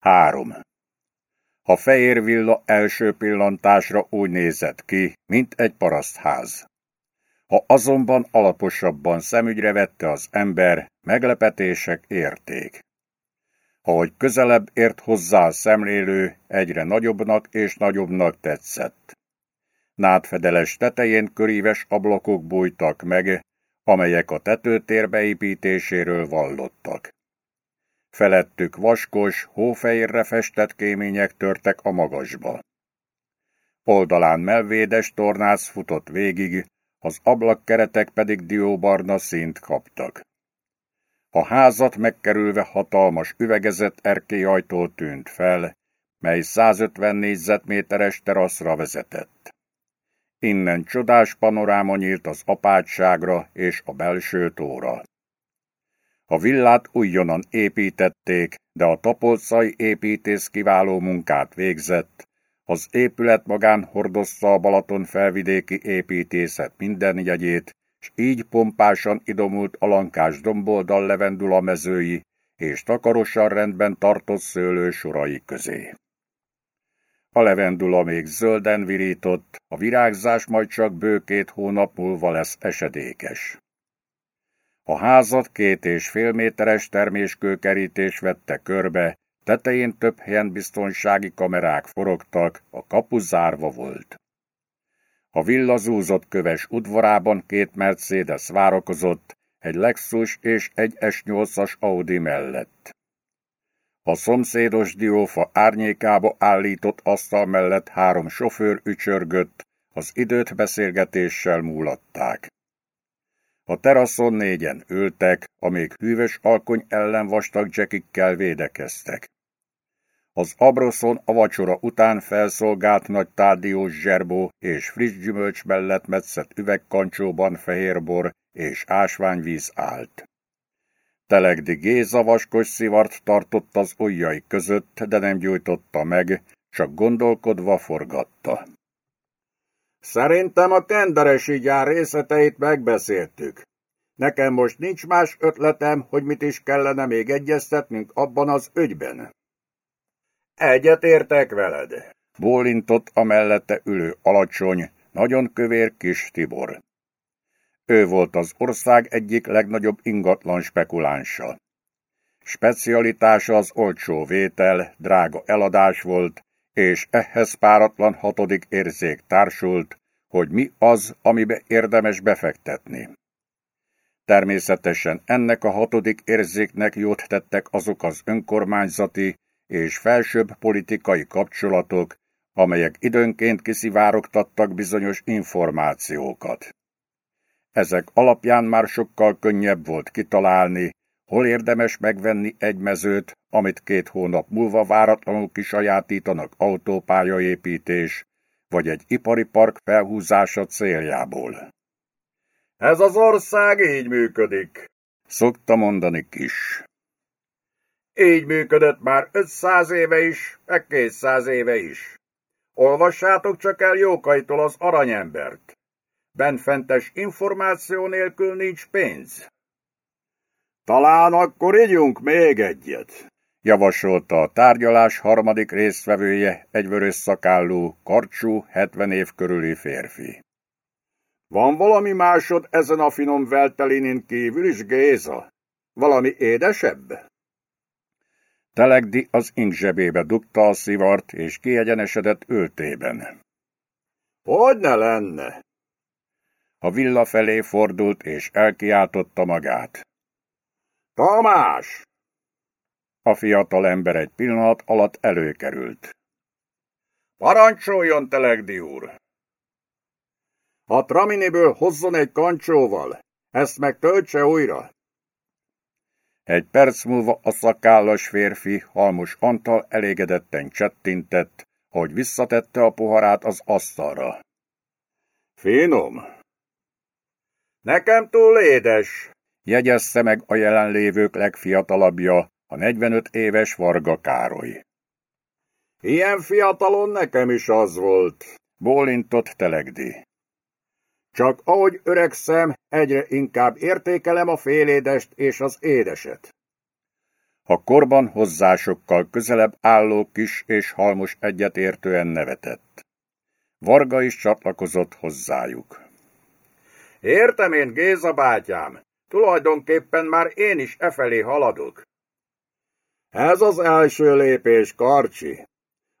Három. A fehér villa első pillantásra úgy nézett ki, mint egy parasztház. Ha azonban alaposabban szemügyre vette az ember, meglepetések érték. Ahogy közelebb ért hozzá a szemlélő, egyre nagyobbnak és nagyobbnak tetszett. Nádfedeles tetején köríves ablakok bújtak meg, amelyek a tetőtér beépítéséről vallottak. Felettük vaskos, hófehérre festett kémények törtek a magasba. Oldalán melvédes tornász futott végig, az ablakkeretek pedig dióbarna szint kaptak. A házat megkerülve hatalmas üvegezett erkélyajtó tűnt fel, mely 150 négyzetméteres teraszra vezetett. Innen csodás panoráma nyílt az apátságra és a belső tóra. A villát újonnan építették, de a tapolcai építész kiváló munkát végzett. Az épület magán hordozta a Balaton felvidéki építészet minden jegyét, s így pompásan idomult alankás domboldal levendula mezői és takarosan rendben tartott szőlő sorai közé. A levendula még zölden virított, a virágzás majd csak bő két hónap múlva lesz esedékes. A házat két és fél méteres terméskőkerítés vette körbe, tetején több helyen biztonsági kamerák forogtak, a kapu zárva volt. A villa zúzott köves udvarában két Mercedes várakozott, egy Lexus és egy S8-as Audi mellett. A szomszédos diófa árnyékába állított asztal mellett három sofőr ücsörgött, az időt beszélgetéssel múlatták. A teraszon négyen ültek, amíg hűvös alkony ellen vastag jackikkel védekeztek. Az abroszon a vacsora után felszolgált nagy tárdiós zserbó és friss gyümölcs mellett metszett üvegkancsóban fehérbor és ásványvíz állt. Telegdi Géza vaskos szivart tartott az ujjai között, de nem gyújtotta meg, csak gondolkodva forgatta. Szerintem a tenderesi gyár részleteit megbeszéltük. Nekem most nincs más ötletem, hogy mit is kellene még egyeztetnünk abban az ügyben. Egyet értek veled, bólintott a mellette ülő alacsony, nagyon kövér kis Tibor. Ő volt az ország egyik legnagyobb ingatlan spekulánsa. Specialitása az olcsó vétel, drága eladás volt, és ehhez páratlan hatodik érzék társult, hogy mi az, amibe érdemes befektetni. Természetesen ennek a hatodik érzéknek jót tettek azok az önkormányzati és felsőbb politikai kapcsolatok, amelyek időnként kiszivárogtattak bizonyos információkat. Ezek alapján már sokkal könnyebb volt kitalálni, hol érdemes megvenni egy mezőt, amit két hónap múlva váratlanul kisajátítanak autópályaépítés, vagy egy ipari park felhúzása céljából. Ez az ország így működik, szokta mondani kis. Így működött már 500 éve is, meg 200 éve is. Olvassátok csak el Jókaitól az aranyembert. Benfentes információ nélkül nincs pénz. Talán akkor ígyunk még egyet, javasolta a tárgyalás harmadik résztvevője, egy vörös szakállú, karcsú, 70 év körüli férfi. Van valami másod ezen a finom veltelinin kívül is, Géza? Valami édesebb? Telegdi az ink zsebébe dugta a szivart, és kiegyenesedett öltében. Hogy ne lenne? A villa felé fordult, és elkiáltotta magát. Tamás! A fiatal ember egy pillanat alatt előkerült. Parancsoljon, Telegdi úr! A traminiből hozzon egy kancsóval, ezt meg töltse újra. Egy perc múlva a szakállas férfi Halmos Antal elégedetten csettintett, hogy visszatette a poharát az asztalra. Finom! Nekem túl édes, jegyezte meg a jelenlévők legfiatalabbja, a 45 éves Varga Károly. Ilyen fiatalon nekem is az volt, bólintott Telegdi. Csak ahogy öregszem, egyre inkább értékelem a félédest és az édeset. A korban hozzásokkal közelebb álló kis és halmos egyetértően nevetett. Varga is csatlakozott hozzájuk. Értem én, Géza bátyám, tulajdonképpen már én is efelé haladok. Ez az első lépés, Karcsi.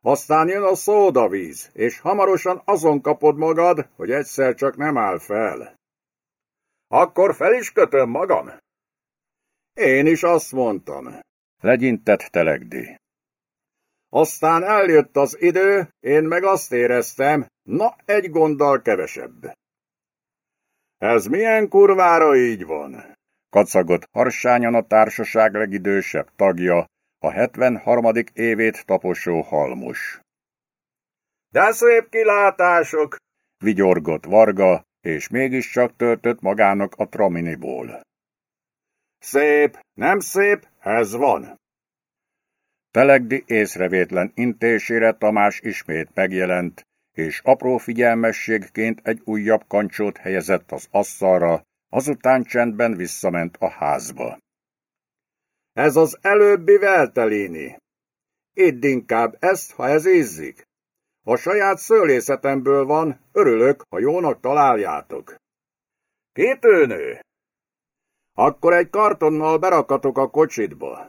Aztán jön a szódavíz, és hamarosan azon kapod magad, hogy egyszer csak nem áll fel. Akkor fel is kötöm magam? Én is azt mondtam. Legyintett Telegdi. Aztán eljött az idő, én meg azt éreztem, na egy gonddal kevesebb. Ez milyen kurvára így van? Kacagott harsányan a társaság legidősebb tagja, a 73. évét taposó halmos. De szép kilátások! Vigyorgott Varga, és mégiscsak töltött magának a traminiból. Szép, nem szép, ez van. Telegdi észrevétlen intésére Tamás ismét megjelent, és apró figyelmességként egy újabb kancsót helyezett az asztalra, azután csendben visszament a házba. Ez az előbbi veltelini. Idd inkább ezt, ha ez ízzik. A saját szőlészetemből van, örülök, ha jónak találjátok. Kitűnő! Akkor egy kartonnal berakatok a kocsitba.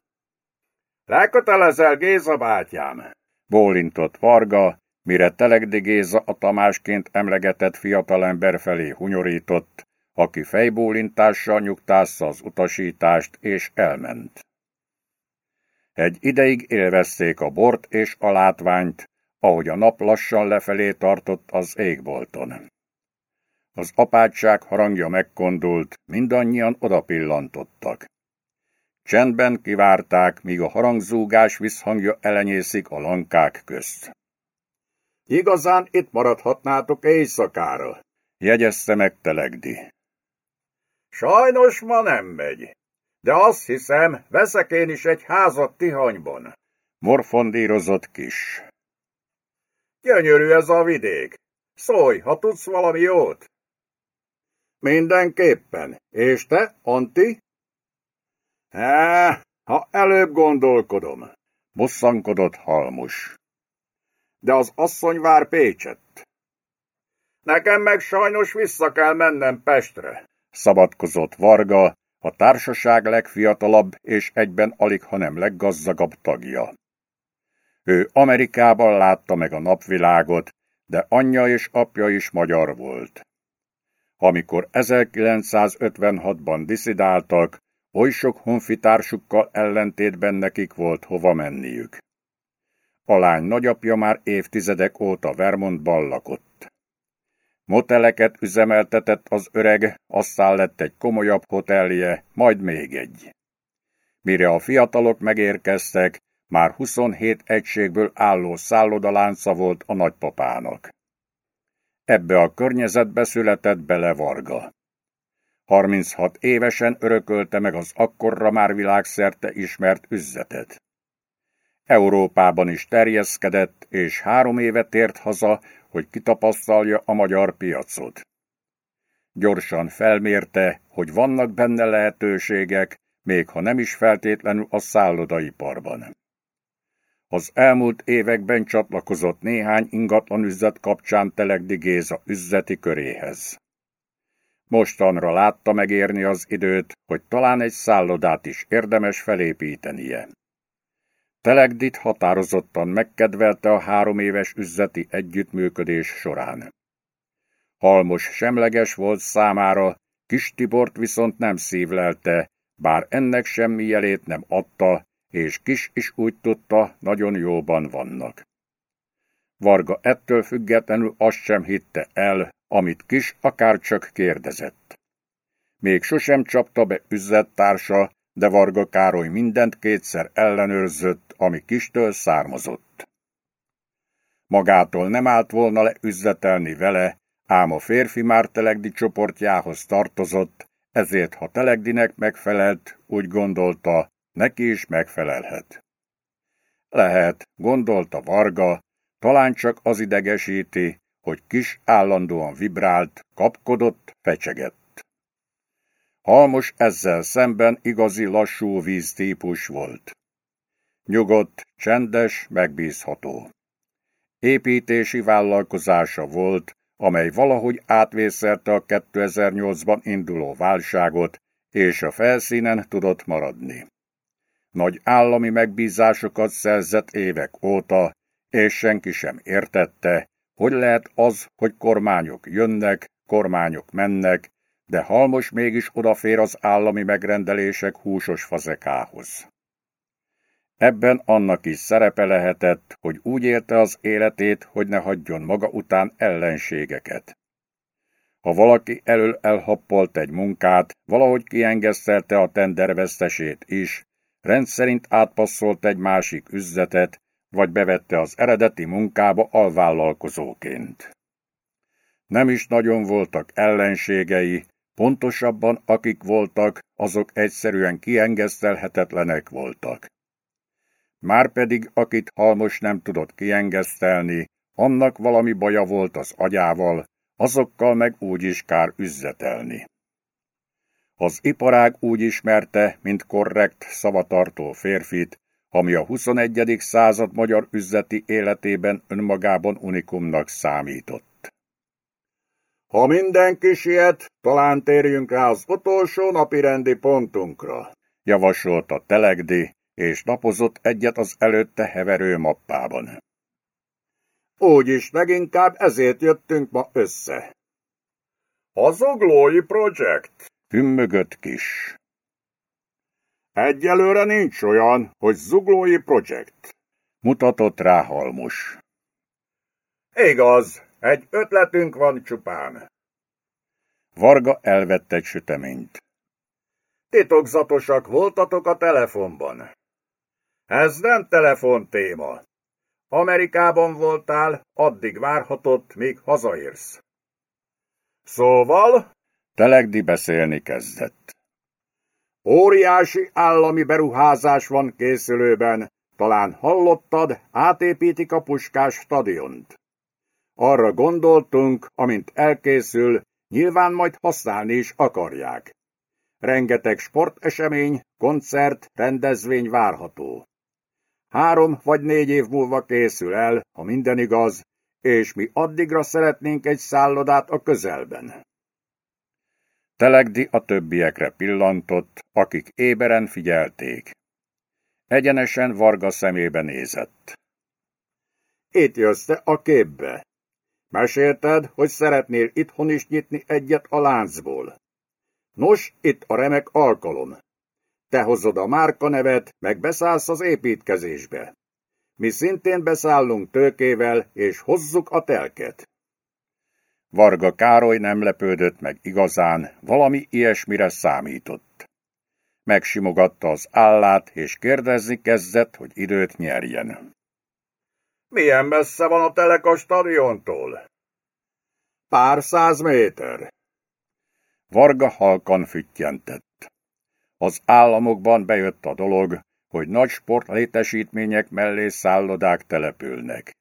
Lekötelezel, Géza bátyám! Bólintott Varga, mire Telegdi Géza a Tamásként emlegetett fiatalember felé hunyorított, aki fejbólintással nyugtázza az utasítást, és elment. Egy ideig élvezték a bort és a látványt, ahogy a nap lassan lefelé tartott az égbolton. Az apátság harangja megkondult, mindannyian odapillantottak. Csendben kivárták, míg a harangzúgás visszhangja elenyészik a lankák közt. Igazán itt maradhatnátok éjszakára, jegyezte meg Telegdi. Sajnos ma nem megy, de azt hiszem, veszek én is egy házat Tihanyban. Morfondírozott kis. Gyönyörű ez a vidék. Szólj, ha tudsz valami jót. Mindenképpen. És te, Anti? Há, ha előbb gondolkodom. Bosszankodott halmus. De az asszony vár Pécset. Nekem meg sajnos vissza kell mennem Pestre. Szabadkozott Varga, a társaság legfiatalabb és egyben alig, hanem leggazdagabb tagja. Ő Amerikában látta meg a napvilágot, de anyja és apja is magyar volt. Amikor 1956-ban diszidáltak, oly sok honfitársukkal ellentétben nekik volt hova menniük. A lány nagyapja már évtizedek óta Vermontban lakott. Moteleket üzemeltetett az öreg, aztán lett egy komolyabb hotelje, majd még egy. Mire a fiatalok megérkeztek, már 27 egységből álló szállodalánca volt a nagypapának. Ebbe a környezetbe született bele Varga. 36 évesen örökölte meg az akkorra már világszerte ismert üzletet. Európában is terjeszkedett, és három éve tért haza, hogy kitapasztalja a magyar piacot. Gyorsan felmérte, hogy vannak benne lehetőségek, még ha nem is feltétlenül a szállodaiparban. Az elmúlt években csatlakozott néhány ingatlan üzlet kapcsán Telegdi Géza üzleti köréhez. Mostanra látta megérni az időt, hogy talán egy szállodát is érdemes felépítenie. Telegdit határozottan megkedvelte a három éves üzleti együttműködés során. Halmos semleges volt számára, Kis Tibort viszont nem szívlelte, bár ennek semmi jelét nem adta, és Kis is úgy tudta, nagyon jóban vannak. Varga ettől függetlenül azt sem hitte el, amit Kis akárcsak kérdezett. Még sosem csapta be üzlettársa, de Varga Károly mindent kétszer ellenőrzött, ami Kistől származott. Magától nem állt volna le üzletelni vele, ám a férfi már Telegdi csoportjához tartozott, ezért ha Telegdinek megfelelt, úgy gondolta, neki is megfelelhet. Lehet, gondolta Varga, talán csak az idegesíti, hogy kis állandóan vibrált, kapkodott, fecsegett. Halmos ezzel szemben igazi lassú víz típus volt. Nyugodt, csendes, megbízható. Építési vállalkozása volt, amely valahogy átvészelte a 2008-ban induló válságot, és a felszínen tudott maradni. Nagy állami megbízásokat szerzett évek óta, és senki sem értette, hogy lehet az, hogy kormányok jönnek, kormányok mennek, de Halmos mégis odafér az állami megrendelések húsos fazekához. Ebben annak is szerepe lehetett, hogy úgy élte az életét, hogy ne hagyjon maga után ellenségeket. Ha valaki elől elhappolt egy munkát, valahogy kiengesztelte a tendervesztesét is, rendszerint átpasszolt egy másik üzletet, vagy bevette az eredeti munkába alvállalkozóként. Nem is nagyon voltak ellenségei, pontosabban akik voltak, azok egyszerűen kiengesztelhetetlenek voltak. Márpedig akit Halmos nem tudott kiengesztelni, annak valami baja volt az agyával, azokkal meg úgy is kár üzletelni. Az iparág úgy ismerte, mint korrekt, szavatartó férfit, ami a 21. század magyar üzleti életében önmagában unikumnak számított. Ha mindenki siet, talán térjünk rá az utolsó napi pontunkra, javasolta Telegdi, és napozott egyet az előtte heverő mappában. Úgyis leginkább ezért jöttünk ma össze. A Zoglói Project. Hümmögött kis. Egyelőre nincs olyan, hogy Zuglói Project. Mutatott rá Halmos. Igaz, egy ötletünk van csupán. Varga elvette egy süteményt. Titokzatosak voltatok a telefonban. Ez nem telefontéma. Amerikában voltál, addig várhatott, míg hazaérsz. Szóval? Telegdi beszélni kezdett. Óriási állami beruházás van készülőben, talán hallottad, átépítik a Puskás stadiont. Arra gondoltunk, amint elkészül, nyilván majd használni is akarják. Rengeteg sportesemény, koncert, rendezvény várható. Három vagy négy év múlva készül el, ha minden igaz, és mi addigra szeretnénk egy szállodát a közelben. Telegdi a többiekre pillantott, akik éberen figyelték. Egyenesen Varga szemébe nézett. Itt jössz te a képbe. Mesélted, hogy szeretnél itthon is nyitni egyet a láncból. Nos, itt a remek alkalom. Te hozod a márka nevet, meg beszállsz az építkezésbe. Mi szintén beszállunk tőkével, és hozzuk a telket. Varga Károly nem lepődött meg igazán, valami ilyesmire számított. Megsimogatta az állát, és kérdezni kezdett, hogy időt nyerjen. Milyen messze van a telek a stadiontól? Pár száz méter. Varga halkan füttyentett. Az államokban bejött a dolog, hogy nagy sportlétesítmények mellé szállodák települnek.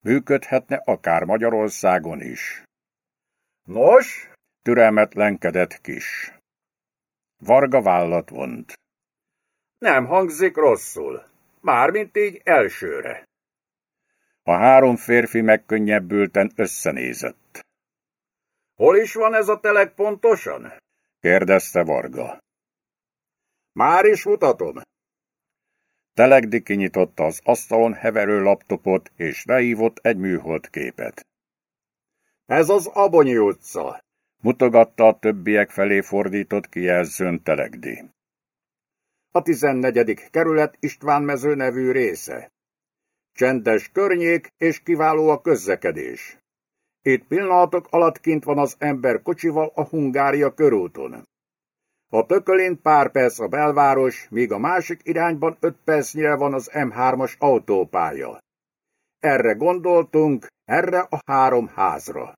Működhetne akár Magyarországon is. Nos? Türelmetlenkedett kis. Varga vállat vont. Nem hangzik rosszul. Mármint így elsőre. A három férfi megkönnyebbülten összenézett. Hol is van ez a telek pontosan? kérdezte Varga. Már is mutatom. Telegdi kinyitotta az asztalon heverő laptopot, és leívott egy műhold képet. Ez az Abonyi utca, mutogatta a többiek felé fordított kijelzőn Telegdi. A tizennegyedik kerület István mező nevű része. Csendes környék és kiváló a közlekedés. Itt pillanatok alatt kint van az ember kocsival a Hungária körúton. A tökölén pár perc a belváros, míg a másik irányban öt percnyire van az M3-as autópálya. Erre gondoltunk, erre a három házra.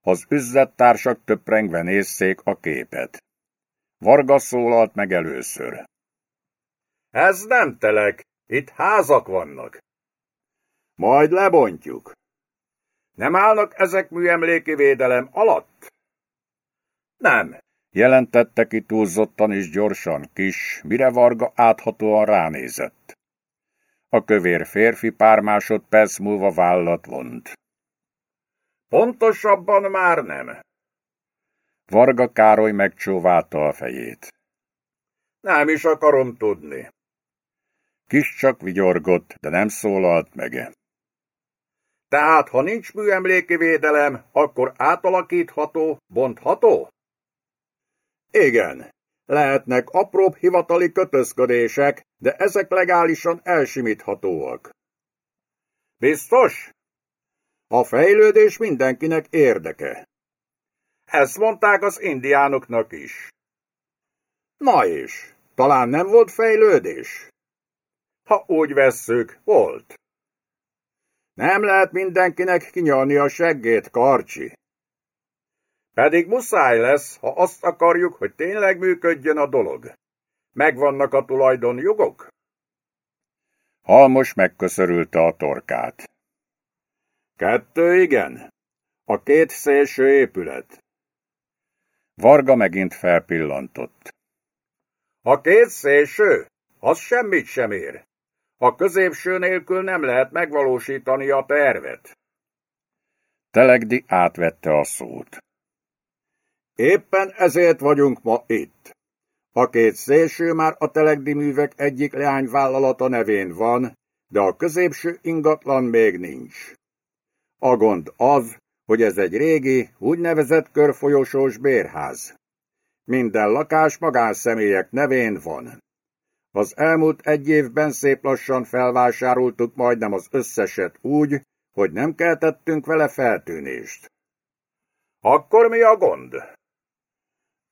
Az üzlettársak töprengve nézzék a képet. Varga szólalt meg először. Ez nem telek, itt házak vannak. Majd lebontjuk. Nem állnak ezek műemléki védelem alatt? Nem, jelentette ki túlzottan és gyorsan kis, mire Varga áthatóan ránézett. A kövér férfi pár másodperc múlva vállat vont. Pontosabban már nem. Varga Károly megcsóválta a fejét. Nem is akarom tudni. Kis csak vigyorgott, de nem szólalt meg. Tehát, ha nincs műemléki védelem, akkor átalakítható, bontható? Igen, lehetnek apróbb hivatali kötözködések, de ezek legálisan elsimíthatóak. Biztos? A fejlődés mindenkinek érdeke. Ezt mondták az indiánoknak is. Na és, talán nem volt fejlődés? Ha úgy vesszük, volt. Nem lehet mindenkinek kinyalni a seggét, Karcsi. Pedig muszáj lesz, ha azt akarjuk, hogy tényleg működjön a dolog. Megvannak a tulajdonjogok? Halmos megköszörülte a torkát. Kettő igen. A két szélső épület. Varga megint felpillantott. A két szélső? Az semmit sem ér. A középső nélkül nem lehet megvalósítani a tervet. Telegdi átvette a szót. Éppen ezért vagyunk ma itt. A két szélső már a Telegdi művek egyik leányvállalata nevén van, de a középső ingatlan még nincs. A gond az, hogy ez egy régi, úgynevezett körfolyosós bérház. Minden lakás magánszemélyek nevén van. Az elmúlt egy évben szép lassan felvásároltuk majdnem az összeset úgy, hogy nem keltettünk vele feltűnést. Akkor mi a gond?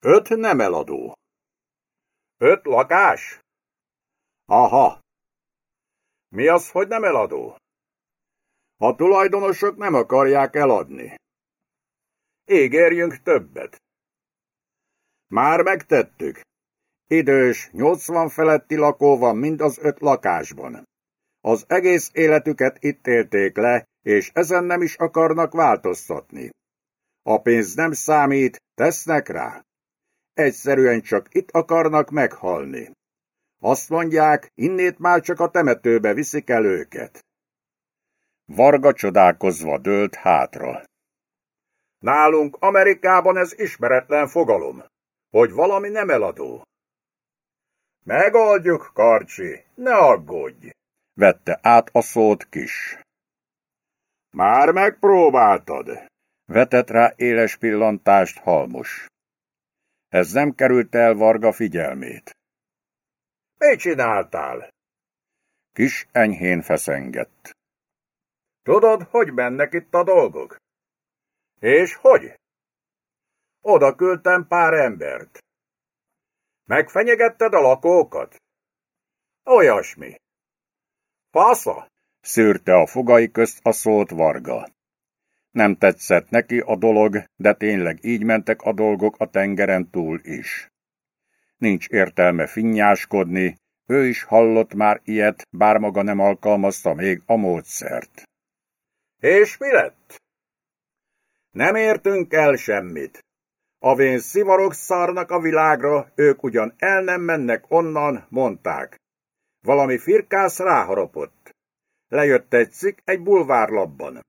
Öt nem eladó. Öt lakás? Aha. Mi az, hogy nem eladó? A tulajdonosok nem akarják eladni. Ígérjünk többet. Már megtettük. Idős, 80 feletti lakó van mind az öt lakásban. Az egész életüket itt élték le, és ezen nem is akarnak változtatni. A pénz nem számít, tesznek rá. Egyszerűen csak itt akarnak meghalni. Azt mondják, innét már csak a temetőbe viszik el őket. Varga csodálkozva dőlt hátra. Nálunk Amerikában ez ismeretlen fogalom, hogy valami nem eladó. Megoldjuk, Karcsi, ne aggódj! Vette át a szót kis. Már megpróbáltad? Vetett rá éles pillantást halmos. Ez nem került el Varga figyelmét. Mit csináltál? Kis enyhén feszengett. Tudod, hogy mennek itt a dolgok? És hogy? Oda küldtem pár embert. Megfenyegetted a lakókat? Olyasmi. Fasza? Szűrte a fogai közt a szót Varga. Nem tetszett neki a dolog, de tényleg így mentek a dolgok a tengeren túl is. Nincs értelme finnyáskodni, ő is hallott már ilyet, bár maga nem alkalmazta még a módszert. És mi lett? Nem értünk el semmit. A vén szivarok szarnak a világra, ők ugyan el nem mennek onnan, mondták. Valami firkász ráharapott. Lejött egy cikk egy bulvárlapban.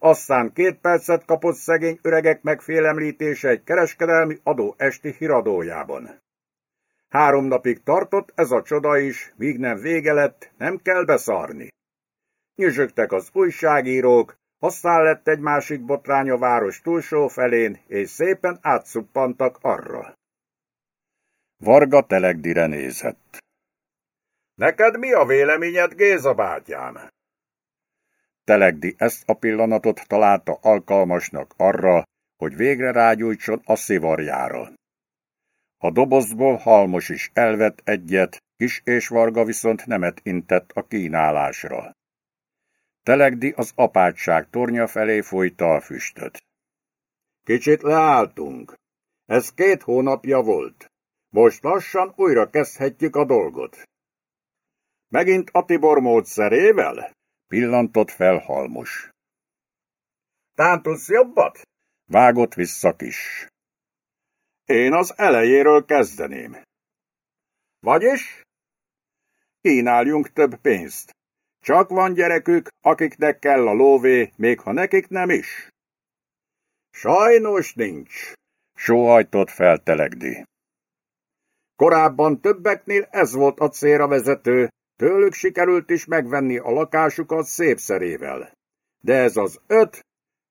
Aztán két percet kapott szegény öregek megfélemlítése egy kereskedelmi adó esti híradójában. Három napig tartott ez a csoda is, míg nem vége lett, nem kell beszarni. Nyüzsögtek az újságírók, aztán lett egy másik botrány a város túlsó felén, és szépen átszuppantak arra. Varga Telegdire nézett. Neked mi a véleményed, Géza bátyám? Telegdi ezt a pillanatot találta alkalmasnak arra, hogy végre rágyújtson a szivarjára. A dobozból halmos is elvett egyet, kis és varga viszont nemet intett a kínálásra. Telegdi az apátság tornya felé folyta a füstöt. Kicsit leálltunk. Ez két hónapja volt. Most lassan újra kezdhetjük a dolgot. Megint a Tibor módszerével? Pillantott fel halmos. Tán tudsz jobbat? Vágott vissza kis. Én az elejéről kezdeném. Vagyis? Kínáljunk több pénzt. Csak van gyerekük, akiknek kell a lóvé, még ha nekik nem is. Sajnos nincs, sóhajtott fel Telegdi. Korábban többeknél ez volt a célra vezető, tőlük sikerült is megvenni a lakásukat szép szerével. De ez az öt,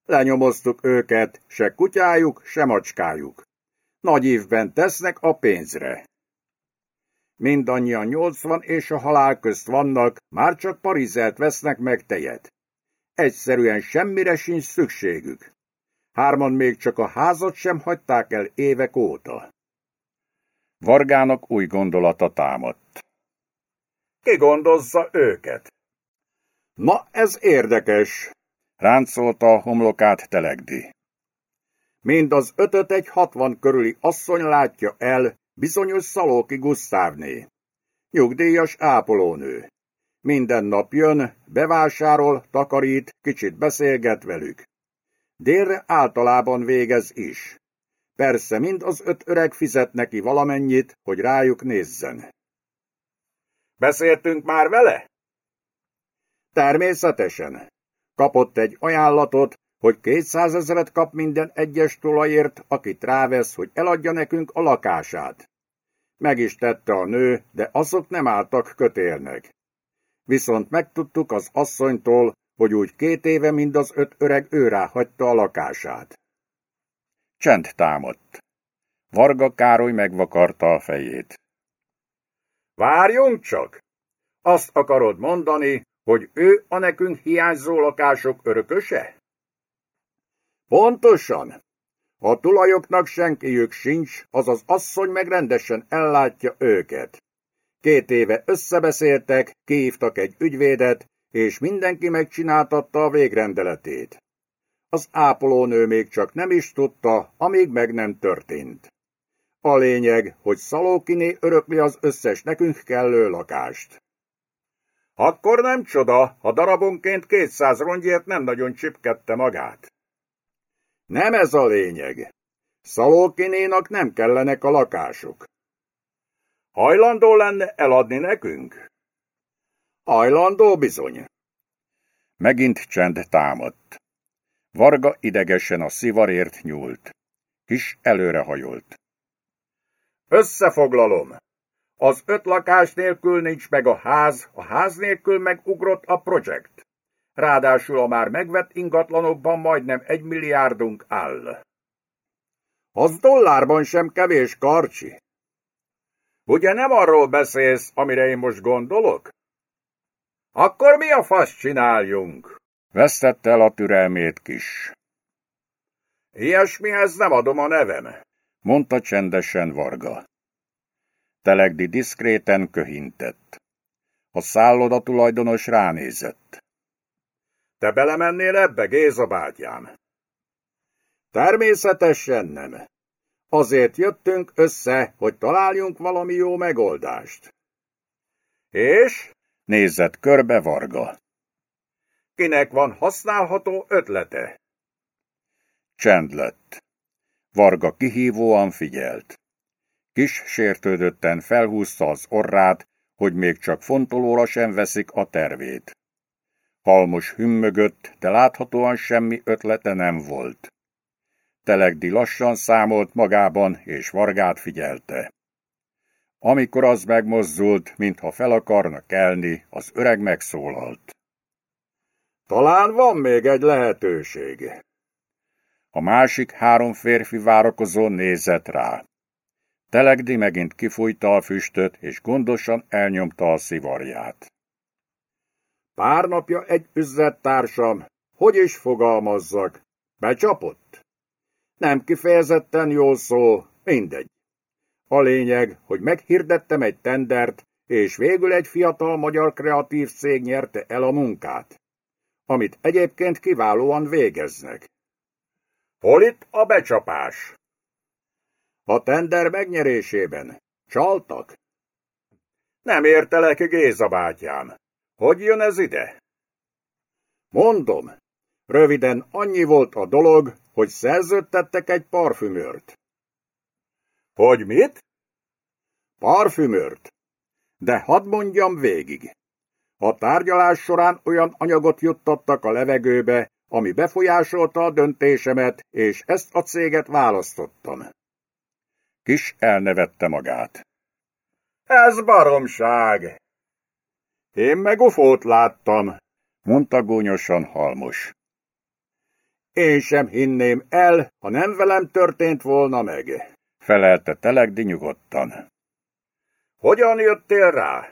lenyomoztuk őket, se kutyájuk, se macskájuk. Nagy évben tesznek a pénzre. Mindannyian nyolcvan és a halál közt vannak, már csak parizelt vesznek meg tejet. Egyszerűen semmire sincs szükségük. Hárman még csak a házat sem hagyták el évek óta. Vargának új gondolata támadt. Ki gondozza őket? Na, ez érdekes, ráncolta a homlokát Telegdi. Mind az ötöt egy hatvan körüli asszony látja el, bizonyos Szalóki Gusztávné. Nyugdíjas ápolónő. Minden nap jön, bevásárol, takarít, kicsit beszélget velük. Délre általában végez is. Persze mind az öt öreg fizet neki valamennyit, hogy rájuk nézzen. Beszéltünk már vele? Természetesen. Kapott egy ajánlatot, hogy kétszázezeret kap minden egyes tulajért, akit rávesz, hogy eladja nekünk a lakását. Meg is tette a nő, de azok nem álltak kötélnek. Viszont megtudtuk az asszonytól, hogy úgy két éve mind az öt öreg őrá hagyta a lakását. Csend támadt. Varga Károly megvakarta a fejét. Várjunk csak! Azt akarod mondani, hogy ő a nekünk hiányzó lakások örököse? Pontosan. A tulajoknak senkiük sincs, azaz asszony meg rendesen ellátja őket. Két éve összebeszéltek, kihívtak egy ügyvédet, és mindenki megcsináltatta a végrendeletét. Az ápolónő még csak nem is tudta, amíg meg nem történt. A lényeg, hogy Szalókiné örökli az összes nekünk kellő lakást. Akkor nem csoda, ha darabonként kétszáz rongyért nem nagyon csipkedte magát. Nem ez a lényeg. Szalókinénak nem kellenek a lakások. Hajlandó lenne eladni nekünk? Hajlandó bizony. Megint csend támadt. Varga idegesen a szivarért nyúlt. Kis előrehajolt. Összefoglalom. Az öt lakás nélkül nincs meg a ház, a ház nélkül megugrott a projekt. Ráadásul a már megvett ingatlanokban majdnem egy milliárdunk áll. Az dollárban sem kevés, Karcsi. Ugye nem arról beszélsz, amire én most gondolok? Akkor mi a fasz csináljunk? Vesztette el a türelmét kis. Ilyesmihez nem adom a nevem, mondta csendesen Varga. Telegdi diszkréten köhintett. A szálloda tulajdonos ránézett. Te belemennél ebbe, Géza bátyám? Természetesen nem. Azért jöttünk össze, hogy találjunk valami jó megoldást. És? Nézett körbe Varga. Kinek van használható ötlete? Csend lett. Varga kihívóan figyelt. Kis sértődötten felhúzta az orrát, hogy még csak fontolóra sem veszik a tervét. Halmos hümmögött, de láthatóan semmi ötlete nem volt. Telegdi lassan számolt magában, és Vargát figyelte. Amikor az megmozdult, mintha fel akarna kelni, az öreg megszólalt. Talán van még egy lehetőség. A másik három férfi várakozó nézett rá. Telegdi megint kifújta a füstöt, és gondosan elnyomta a szivarját. Pár napja egy üzlettársam, hogy is fogalmazzak, becsapott? Nem kifejezetten jól szól, mindegy. A lényeg, hogy meghirdettem egy tendert, és végül egy fiatal magyar kreatív cég nyerte el a munkát, amit egyébként kiválóan végeznek. Hol itt a becsapás? A tender megnyerésében. Csaltak? Nem értelek, Géza bátyám. Hogy jön ez ide? Mondom, röviden annyi volt a dolog, hogy szerződtettek egy parfümört. Hogy mit? Parfümört. De hadd mondjam végig. A tárgyalás során olyan anyagot juttattak a levegőbe, ami befolyásolta a döntésemet, és ezt a céget választottam. Kis elnevette magát. Ez baromság! Én meg ufót láttam, mondta gúnyosan Halmos. Én sem hinném el, ha nem velem történt volna meg, felelte Telegdi nyugodtan. Hogyan jöttél rá?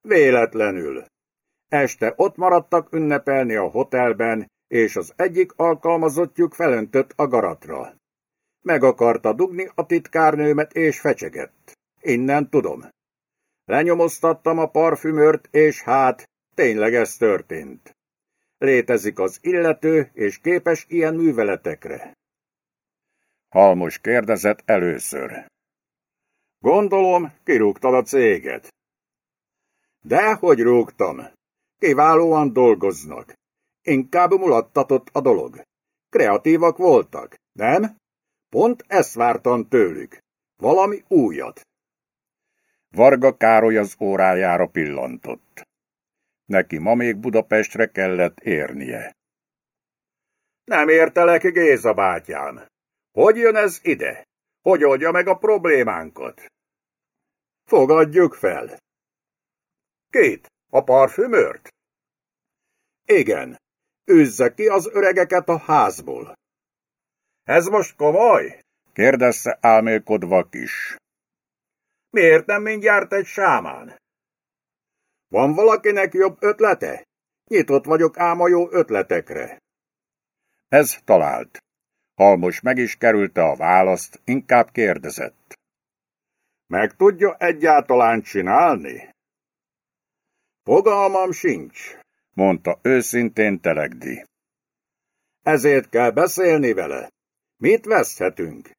Véletlenül. Este ott maradtak ünnepelni a hotelben, és az egyik alkalmazottjuk felöntött a garatra. Meg akarta dugni a titkárnőmet, és fecsegett. Innen tudom. Lenyomoztattam a parfümört, és hát, tényleg ez történt. Létezik az illető, és képes ilyen műveletekre. Halmos kérdezett először. Gondolom, kirúgtad a céget. Dehogy rúgtam. Kiválóan dolgoznak. Inkább mulattatott a dolog. Kreatívak voltak, nem? Pont ezt vártam tőlük. Valami újat. Varga Károly az órájára pillantott. Neki ma még Budapestre kellett érnie. Nem értelek, Géza bátyám. Hogy jön ez ide? Hogy oldja meg a problémánkat? Fogadjuk fel. Két, a parfümört? Igen, üzze ki az öregeket a házból. Ez most komoly? kérdezte álmélkodva kis. Miért nem mindjárt egy sámán? Van valakinek jobb ötlete? Nyitott vagyok ám a jó ötletekre. Ez talált. Halmos meg is kerülte a választ, inkább kérdezett. Meg tudja egyáltalán csinálni? Fogalmam sincs, mondta őszintén Telegdi. Ezért kell beszélni vele. Mit veszthetünk?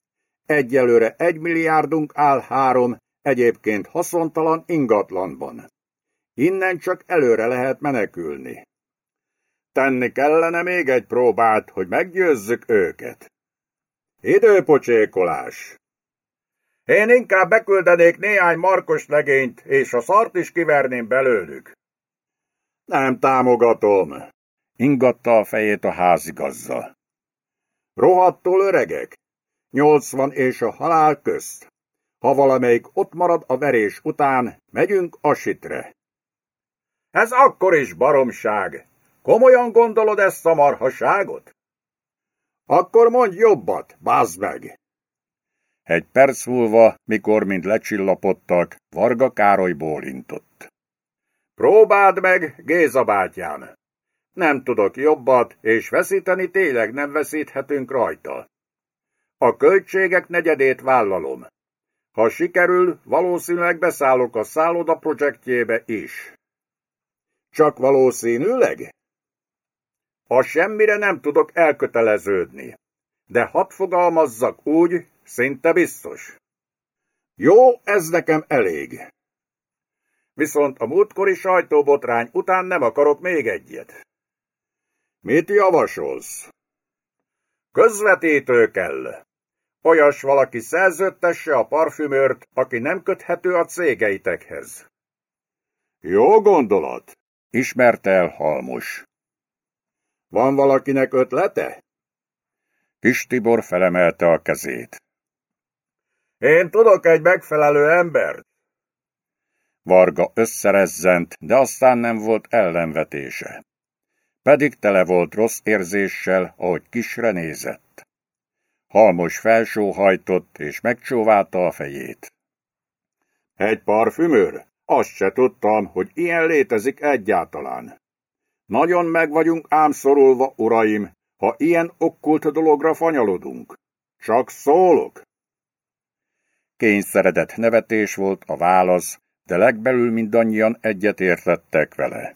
Egyelőre egy milliárdunk áll három, egyébként haszontalan ingatlanban. Innen csak előre lehet menekülni. Tenni kellene még egy próbát, hogy meggyőzzük őket. Időpocsékolás. Én inkább beküldenék néhány markos legényt, és a szart is kiverném belőlük. Nem támogatom. Ingatta a fejét a házigazza. Rohadtól öregek. Nyolcvan és a halál közt. Ha valamelyik ott marad a verés után, megyünk a sitre. Ez akkor is baromság. Komolyan gondolod ezt a marhaságot? Akkor mondj jobbat, bázd meg! Egy perc múlva, mikor mind lecsillapodtak, Varga Károly bólintott. Próbáld meg, Géza bátyám! Nem tudok jobbat, és veszíteni tényleg nem veszíthetünk rajta. A költségek negyedét vállalom. Ha sikerül, valószínűleg beszállok a szálloda projektjébe is. Csak valószínűleg? A semmire nem tudok elköteleződni, de hadd fogalmazzak úgy, szinte biztos. Jó, ez nekem elég. Viszont a múltkori sajtóbotrány után nem akarok még egyet. Mit javasolsz? Közvetítő kell. Olyas valaki szerződtesse a parfümört, aki nem köthető a cégeitekhez. Jó gondolat, ismerte el Halmos. Van valakinek ötlete? Kis Tibor felemelte a kezét. Én tudok egy megfelelő embert. Varga összerezzent, de aztán nem volt ellenvetése. Pedig tele volt rossz érzéssel, ahogy kisre nézett. Halmos felsóhajtott, és megcsóválta a fejét. Egy parfümőr? Azt se tudtam, hogy ilyen létezik egyáltalán. Nagyon meg vagyunk ám szorulva, uraim, ha ilyen okkult dologra fanyalodunk. Csak szólok. Kényszeredett nevetés volt a válasz, de legbelül mindannyian egyetértettek vele.